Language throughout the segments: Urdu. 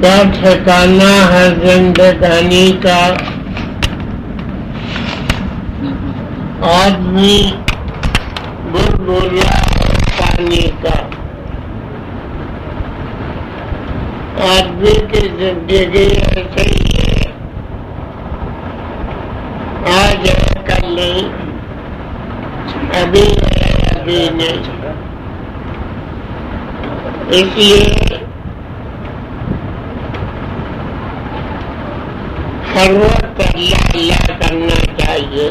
کیا ٹھکانا ہے زندگانی کا۔ آدمی بر بولا پانی کا۔ آدمی کی زندگی ایسے ہی ہے۔ آج ہے، کل نہیں۔ ابھی ہے، ابھی نہیں۔ اس لیے ہر وقت اللہ اللہ کرنا چاہیے۔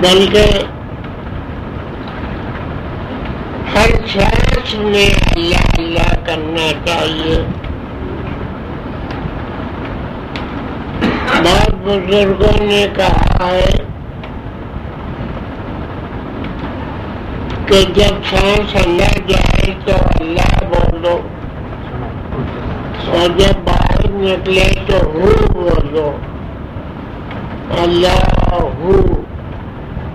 بلکہ ہر سانس میں اللہ اللہ کرنا چاہیے۔ بہت بزرگوں نے کہا ہے کہ جب سانس اندر جائے تو اللہ بولو۔ اور جب نکلے تو ہو بولو۔ اللہ ہو۔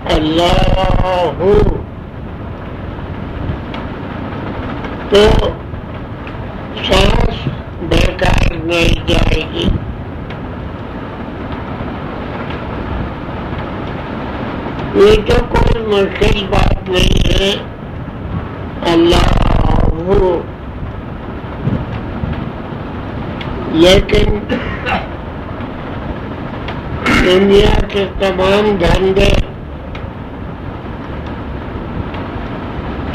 اللہ ہو۔ تو سانس بیکار نہیں جائے گی۔ یہ تو کوئی مشکل بات نہیں ہے۔ اللہ ہو۔ لیکن دنیا کے تمام دھندے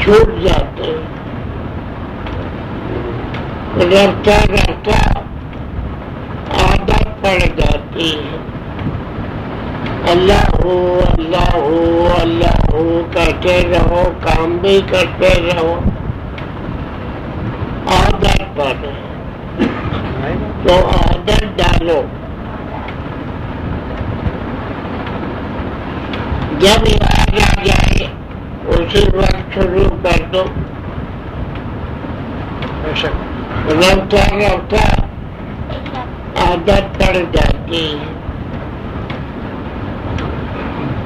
چھوٹ جاتے ہیں۔ رفتہ رفتہ عادت پڑ جاتی ہے۔ اللہ ہو اللہ ہو اللہ ہو، کرتے رہو، کام بھی کرتے رہو۔ عادت پڑ تو عادت ڈالو جب یاد آ جائے اسی وقت شروع کر دو رفتہ رفتہ عادت پڑ جاتی ہے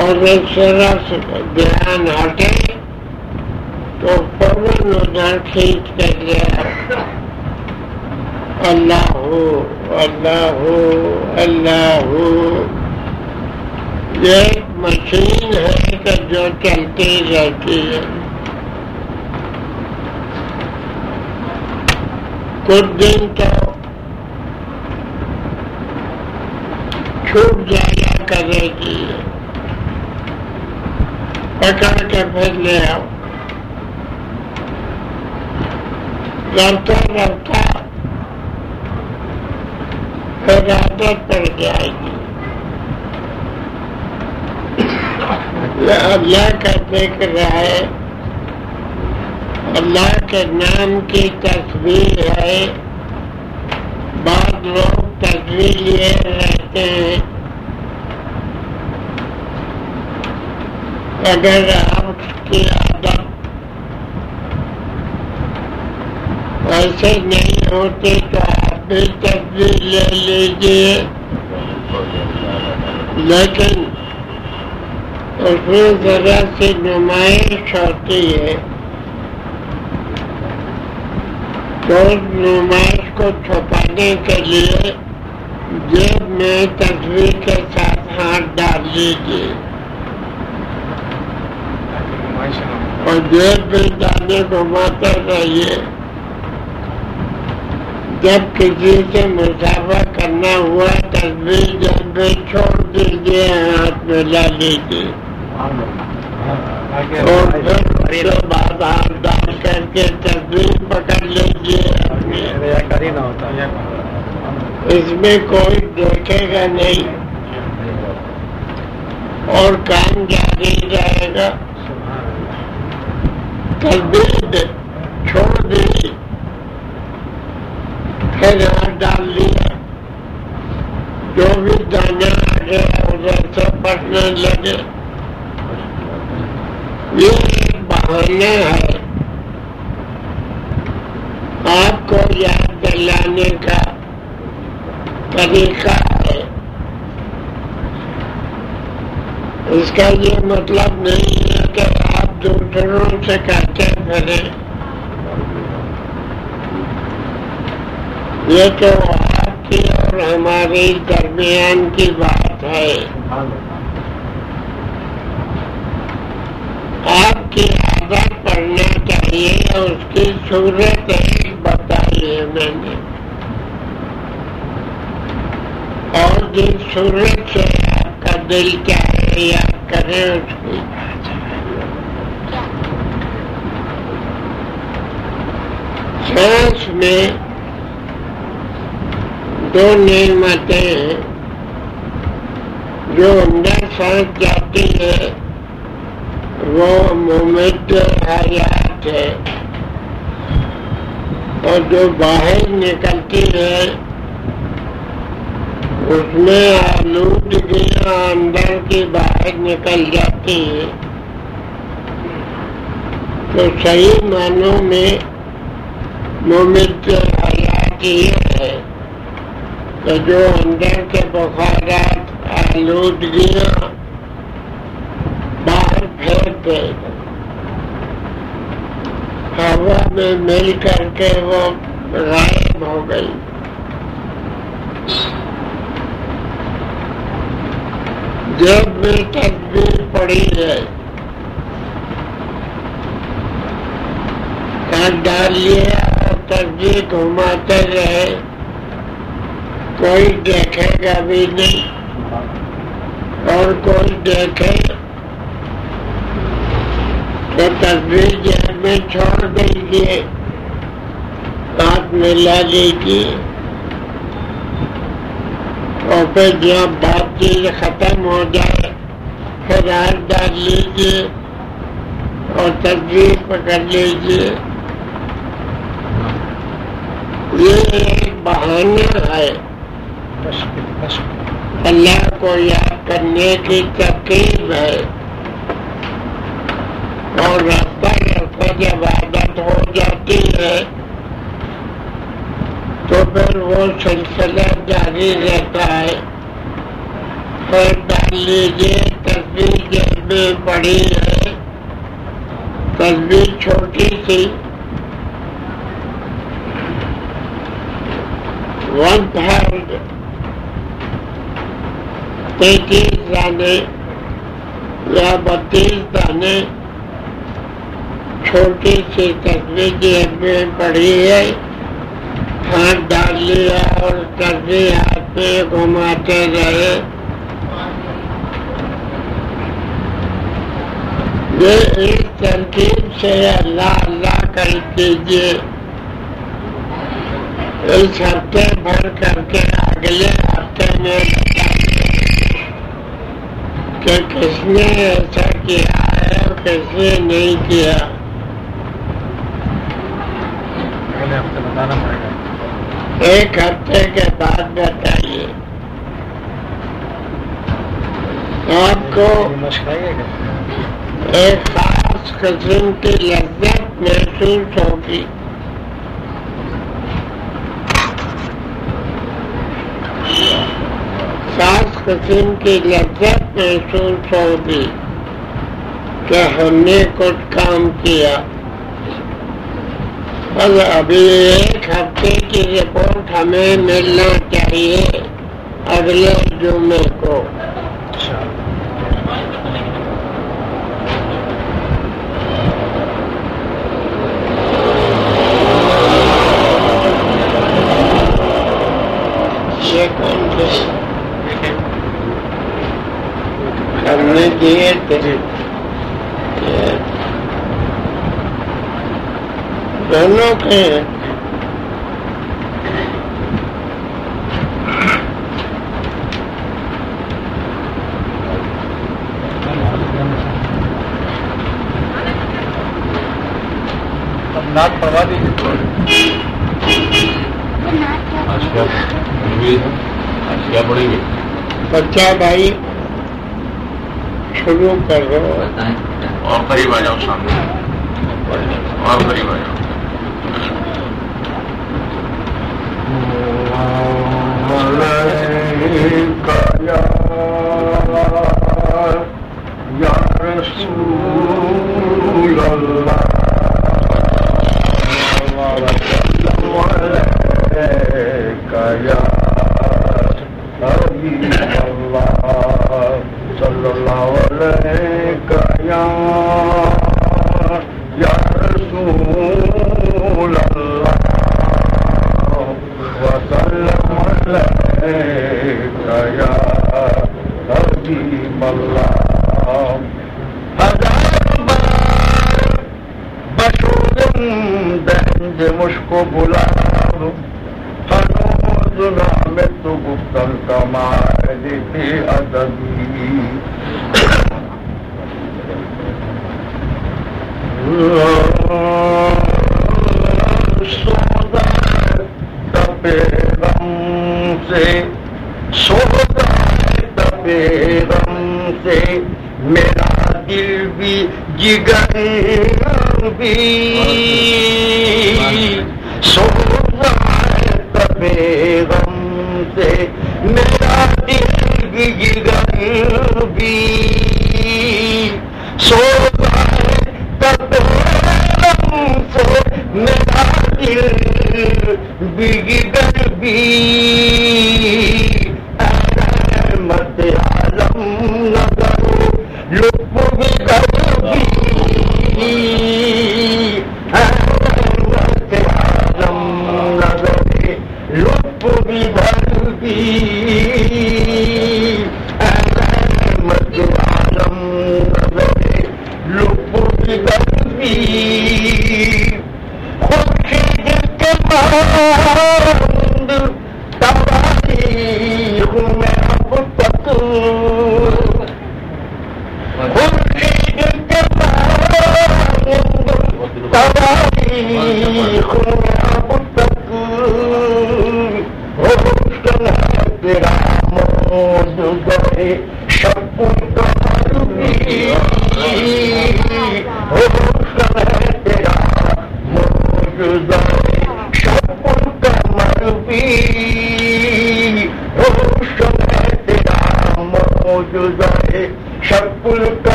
اور ایک سرا سے دھیان ہٹے تو فوراً کھینچ کر گیا اللہ ہو اللہ ہو اللہ ہو۔ یہ مشین ہے کہ جو چلتی رہتی ہے۔ کچھ دن تو چھوٹ جایا کرے گی۔ پکڑ کے پھر لے آؤ۔ رفتہ رفتہ پھر عادت پڑ جائے گی اللہ کا ذکر ہے اللہ کے نام کی تصویر ہے۔ بعض لوگ تصویر لیے رہتے ہیں۔ اگر آپ کی عادت ایسے نہیں ہوتی تو بھی تصویر لے لیجیے لیکن اس میں ذرا سی نمائش ہوتی ہے تو نمائش کو چھپانے کے لیے جیب میں تصویر کے ساتھ ہاتھ ڈال لیجیے اور جیب میں ڈالنے گھماتے رہیے۔ جب کسی سے مسافہ کرنا ہوا تصویر جب میں چھوڑ دیجیے ہاتھ میں لا لیجیے اور پھر اس ہاتھ ڈال کر کے تصویر پکڑ لیجیے اپنی اس میں کوئی دیکھے گا نہیں۔ اور کام جاری رہے گا۔ تصویر چھوڑ دی پھر ہاتھ ڈال لیا جو بھی دانا آ گیا ادھر سے پڑھنے لگے یہ ایک بہانا ہے آپ کو یاد دلانے کا طریقہ ہے اس کا یہ مطلب نہیں ہے کہ آپ دوسروں سے کہتے پھرے یہ تو آپ کی اور ہماری درمیان کی بات ہے۔ آپ کی عادت پڑھنا چاہیے اس کی صورت بتائی ہے میں نے۔ اور جس صورت سے آپ کا دل چاہے یاد کرے اس کی۔ سانس میں دو نعمتیں ہیں جو اندر سانس جاتی ہے وہ ممد حیات ہے اور جو باہر نکلتی ہے اس میں آلودگیاں اندر کی باہر نکل جاتی ہے تو صحیح معنوں میں ممد حیات یہ ہے۔ کہ جو اندر کے بخارات آلودگیاں باہر پھینک گئے ہوا میں مل کر کے وہ غائب ہو گئی۔ جب میں تصویر پڑی ہے ڈال لیا اور تصویر گھماتے رہے کوئی دیکھے گا بھی نہیں اور کوئی دیکھے تو تصویر جیب میں چھوڑ دیجیے ہاتھ میں لا لیجیے اور پھر جب بات چیز ختم ہو جائے، پھر ہاتھ ڈال لیجیے اور تصویر پکڑ لیجیے یہ ایک بہانہ ہے۔ اللہ کو یاد کرنے کی تقریب ہے۔ اور رفتہ رفتہ جب عادت ہو جاتی ہے، تو پھر وہ سلسلہ جاری رہتا ہے۔ پھر ڈال لیجیے تصویر جب میں پڑی ہے تصویر چھوٹی سی۔ ون تھرڈ تینتیس دانے یعنی یا بتیس دانے یعنی چھوٹی سی تصویر جیب میں پڑی ہے۔ ہاتھ ڈال لیا اور تصویر ہاتھ میں گھماتے رہے۔ یہ اس ترکیب سے اللہ اللہ کر دیجیے اس ہفتے بھر کر کے اگلے ہفتے میں کہ کس نے ایسا کیا ہے اور کس نے نہیں کیا؟ ایک ہفتے کے بعد بتائیے۔ آپ کو ایک خاص قسم کی لذت محسوس ہوگی۔ خاص قسم کی لذت محسوس ہوگی کہ ہم نے کچھ کام کیا۔ اور ابھی ایک ہفتے کی رپورٹ ہمیں ملنا چاہیے اگلے جمعے کو۔ یہ کون تھے ہم نے تھے دونوں کے دیجیے کیا گے بچہ بھائی شروع کر دو اور قریب آ جاؤ سامنے۔ اور قریب آ جاؤ۔ یا رسول اللہ صلی اللہ لہے کا بھی جگر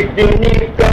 اتنی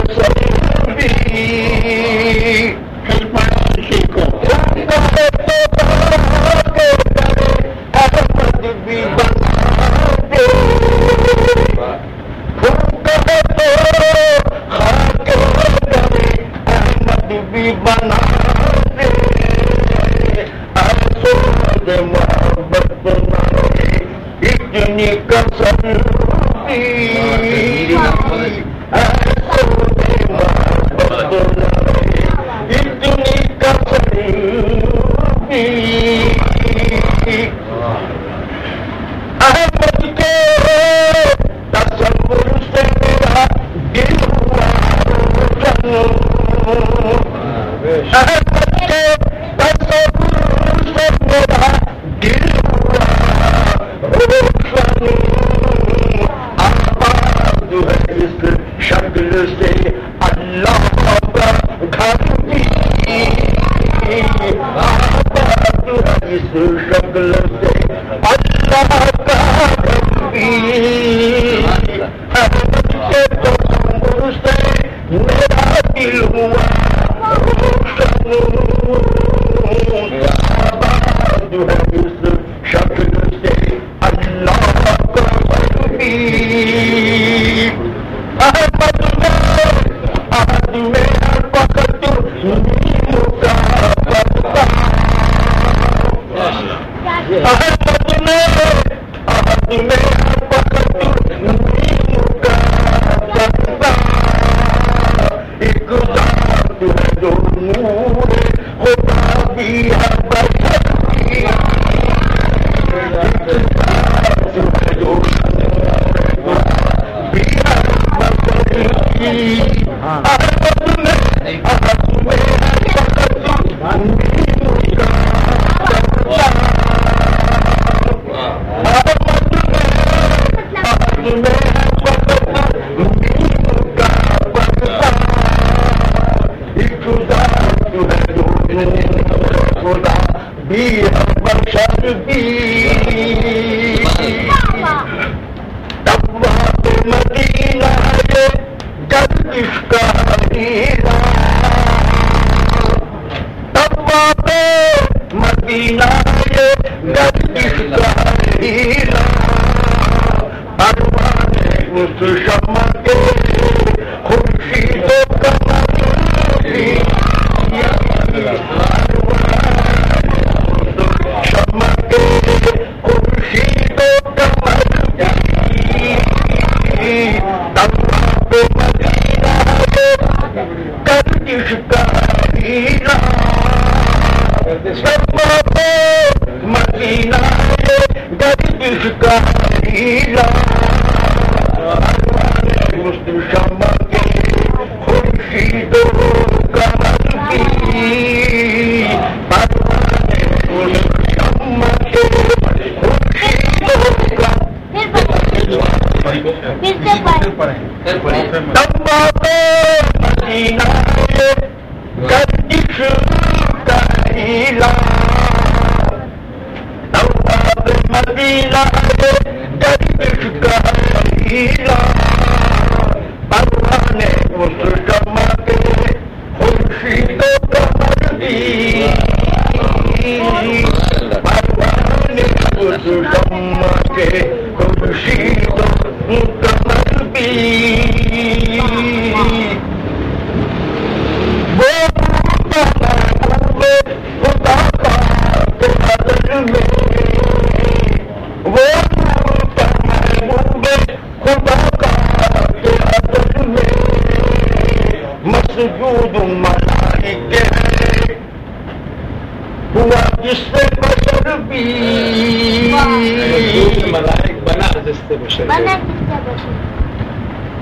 سے بشر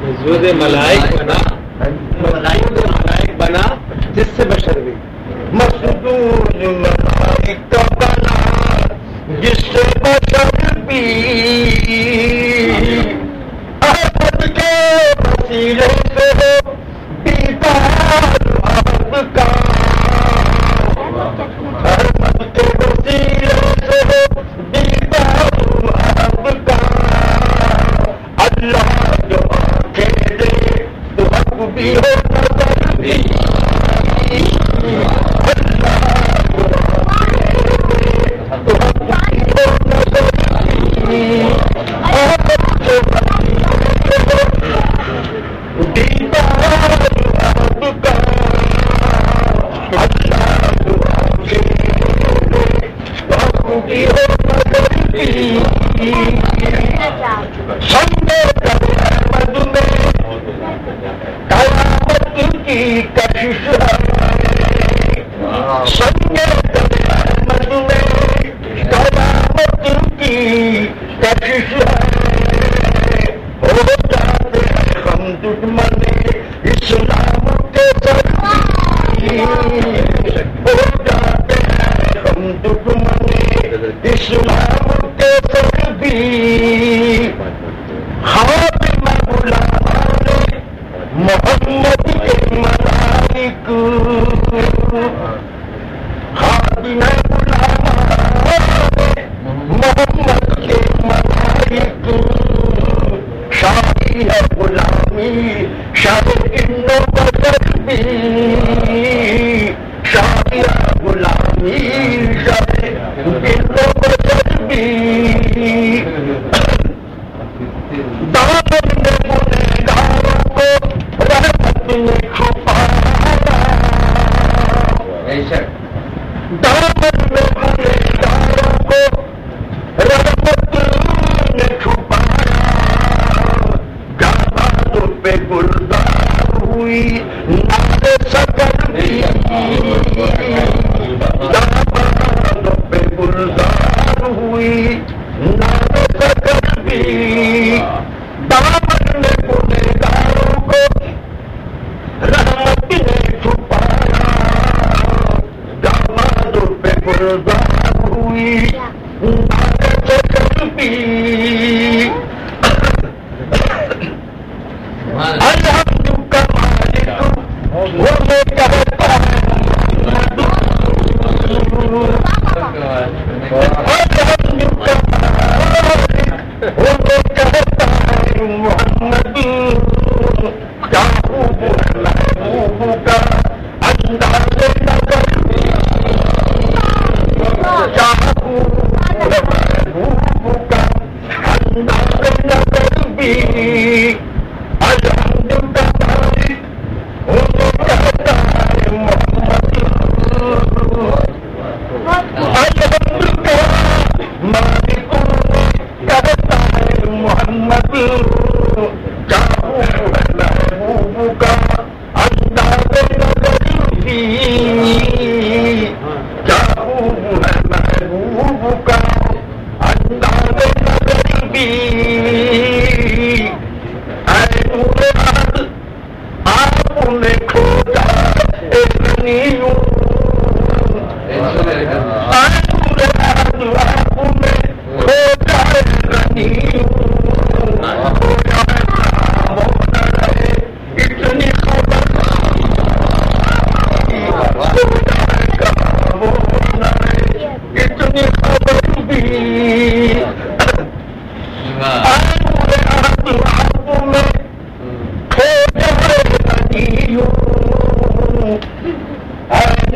وجود ملائک بنا۔ وجود ملائک بنا جس سے بشر بھی۔ مسدور ملائک کا بنا جس سے بشر بھی۔ احمد کے وسیلے سے پیتا دشمن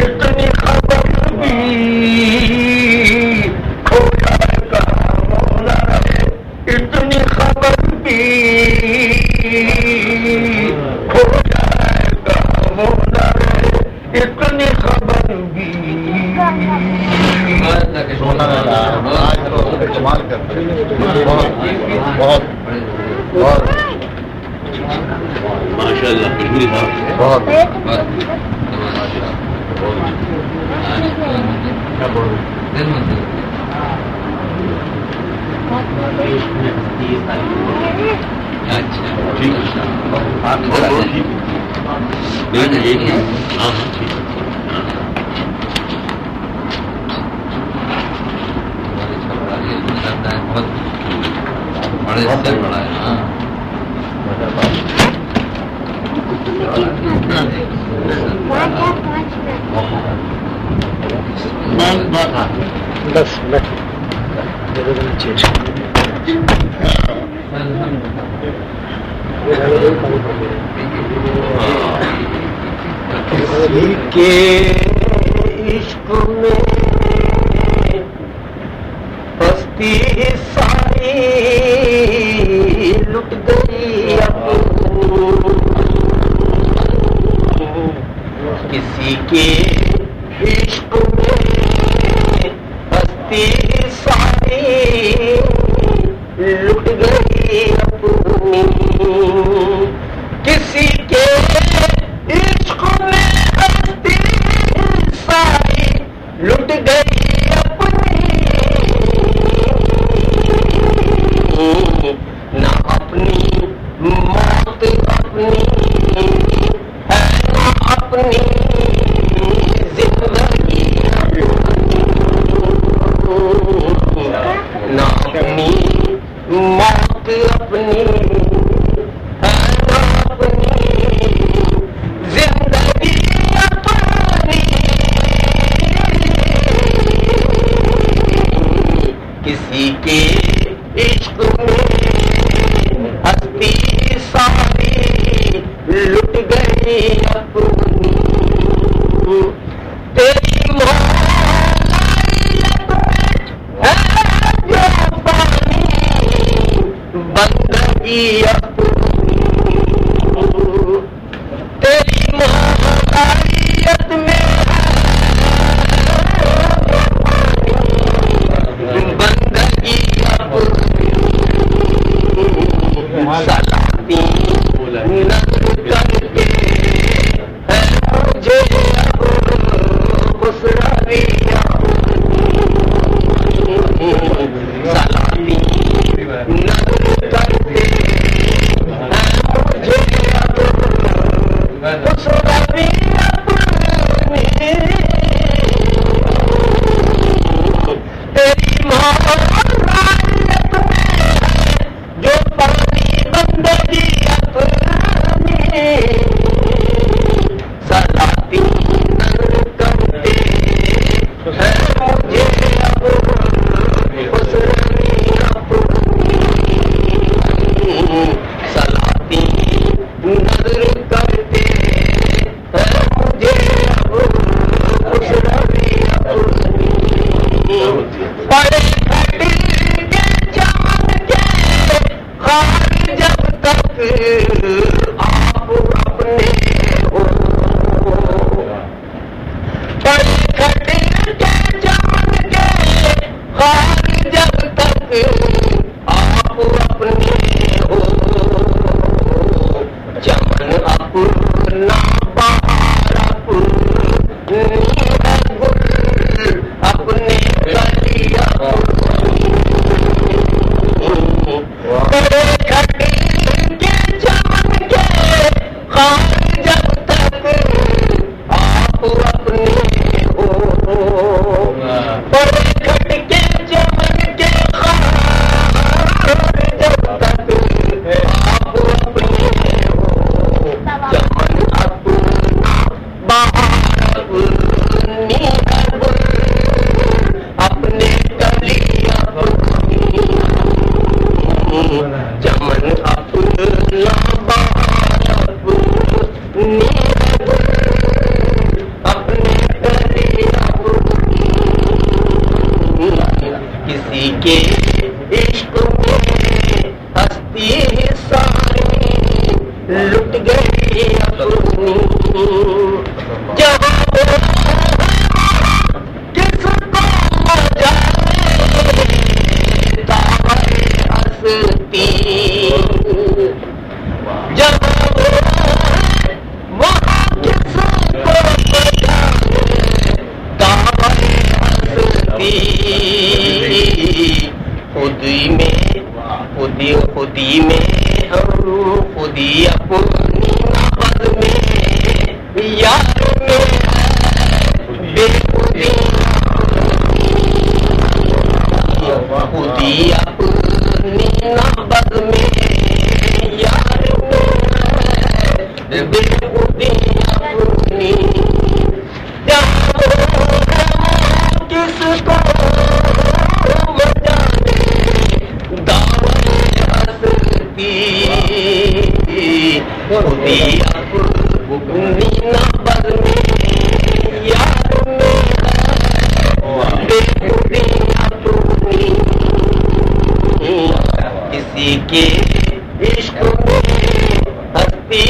اتنی خبر بھی کھو جائے گا مولا ہے اتنی خبر بھی کھو جائے گا مولا ہے اتنی خبر بھی کمال کرتے ہیں بہت بہت بہت ماشاء اللہ بہت ٹھیک ہے بہت بہت ٹھیک نہیں نہیں ایک ہی ہاں ہاں ٹھیک ہے بڑے سے بڑا ہے ہاں بس کسی کے عشق میں پستی ساری لٹ گئی کسی کے خودی اپنی نبض میں یار میں بے خودی خودی اپنی نبض میں یار میں بے خودی اپنی جہاں کس کو جانے دعوت ہستی خودی اپنی نبض میں یار میں بے خودی اپنی کسی کے عشق میں ہستی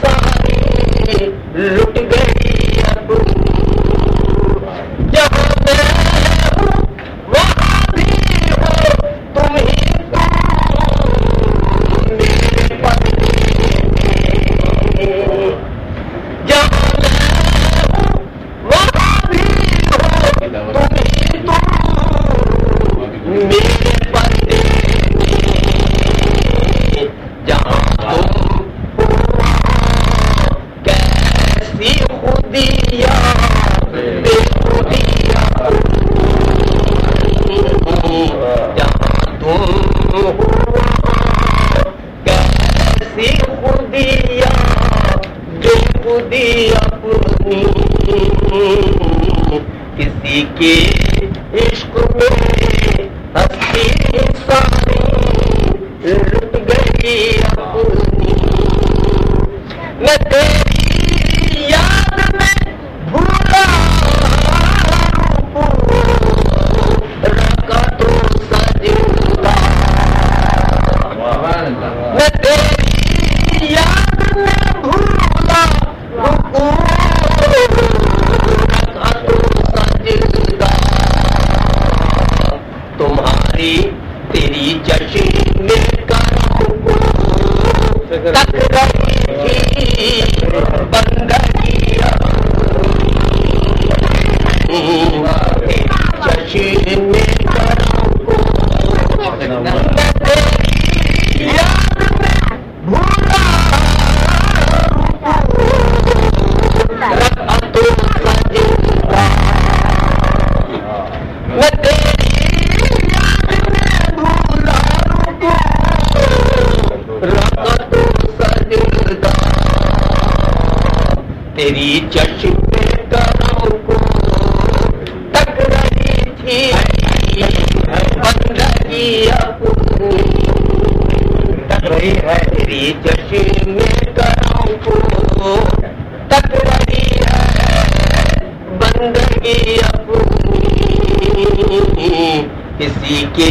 ساری لٹ گئی اپنی جہاں میں ہوں وہاں بھی ہو تم ہی تم میرے پتنی جہاں میں ہوں وہاں بھی ہو تم ہی تم میرے پتنی جہاں تم کیسی خودیا بے خودیا جہاں تم کیسی خودیا بے دی اپنی کسی کے عشق میں تک رہی ہے جشن میں کو تک بندگی اپنی کسی کے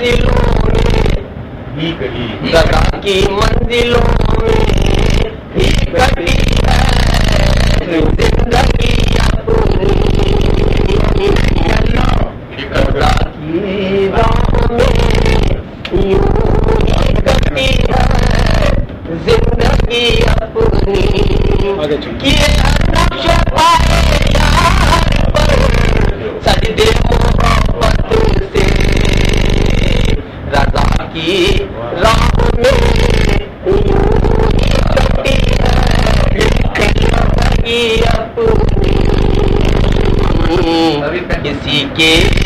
منزلوں میں کی منزلوں میں زندگی اپنی کہ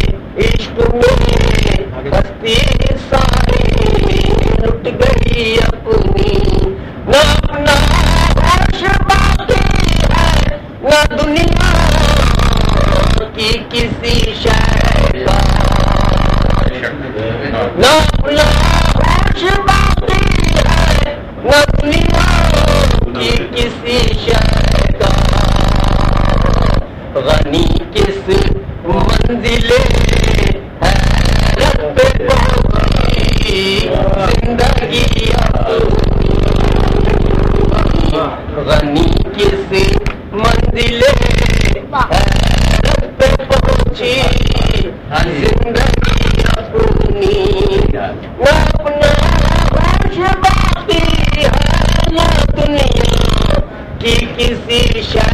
دنیا کی کسی شہر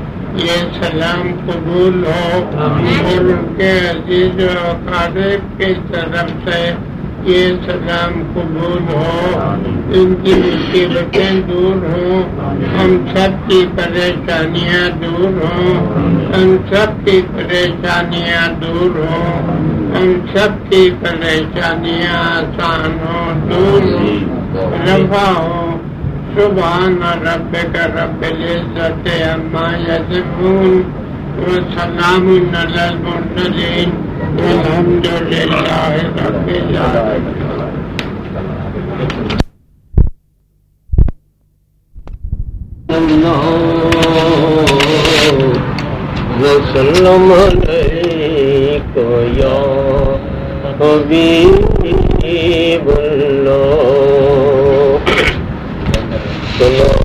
یہ سلام قبول ہو۔ اور ان کے عزیز و اقارب کی طرف سے یہ سلام قبول ہو۔ ان کی مصیبتیں دور ہوں۔ ہم سب کی پریشانیاں دور ہوں۔ ہم سب کی پریشانیاں دور ہوں۔ ہم سب کی پریشانیاں آسان ہوں۔ دور ہوں۔ رفا ہو۔ سبحان رب کا رب العزت اما یصفون وسلام علی المرسلین والحمد للہ رب العالمین. وسلم علیک یا حبیب اللہ. پتا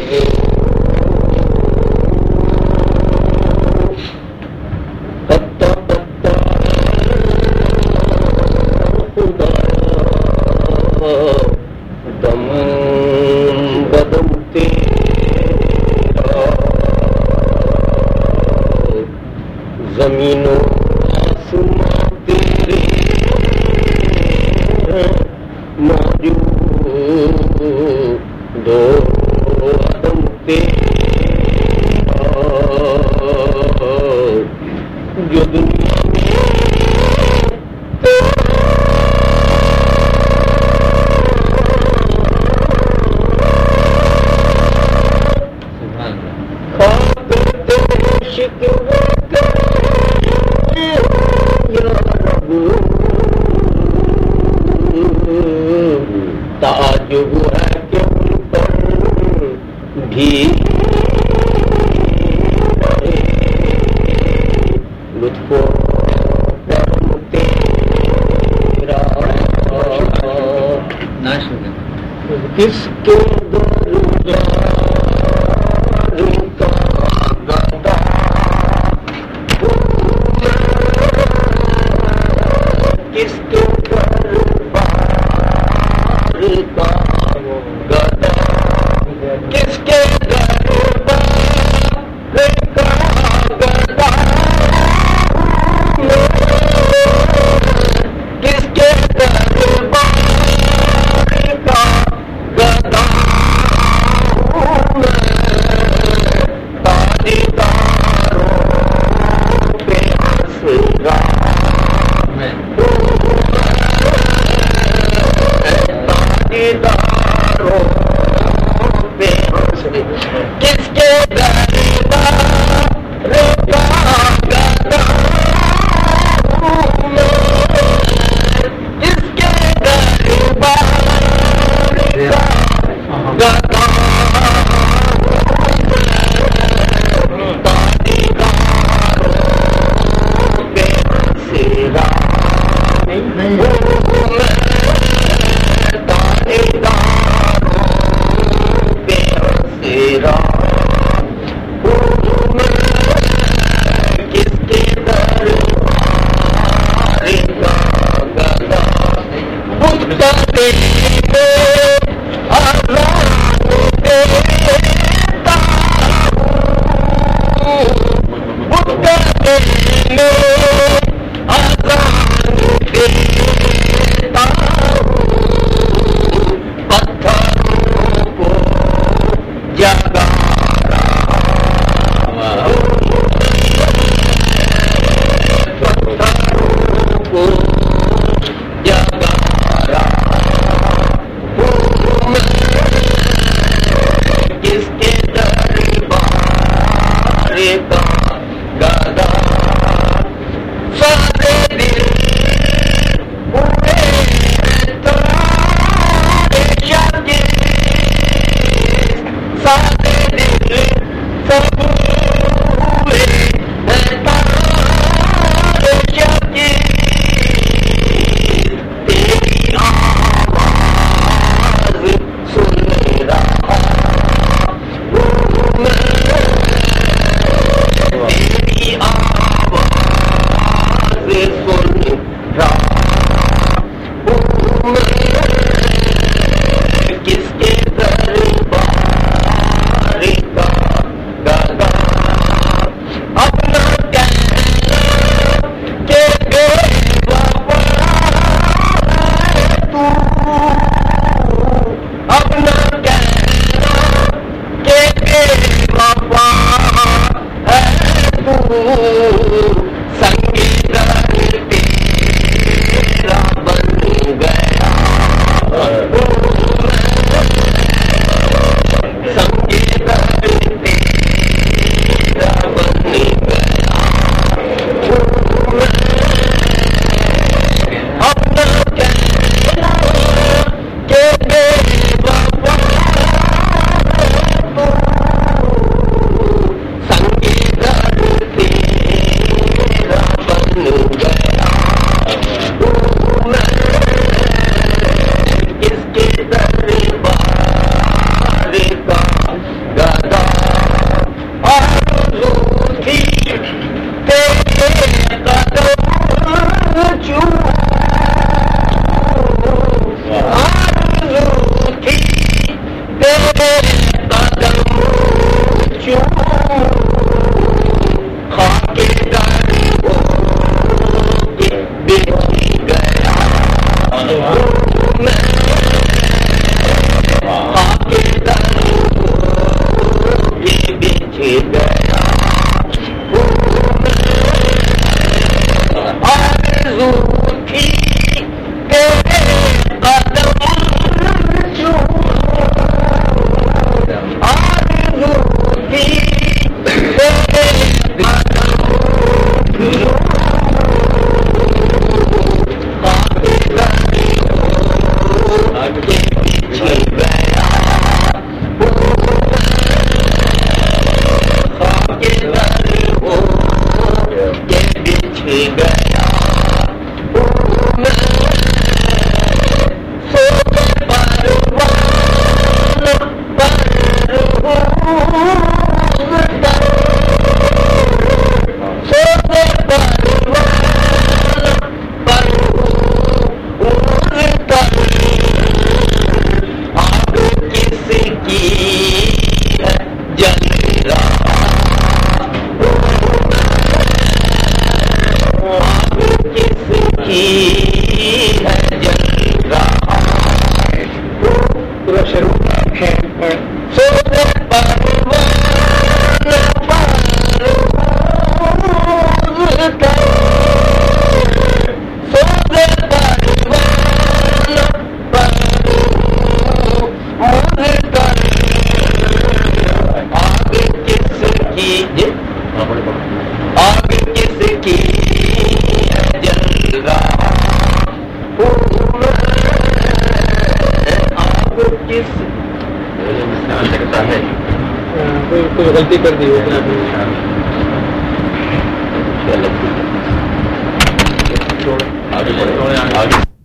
بھی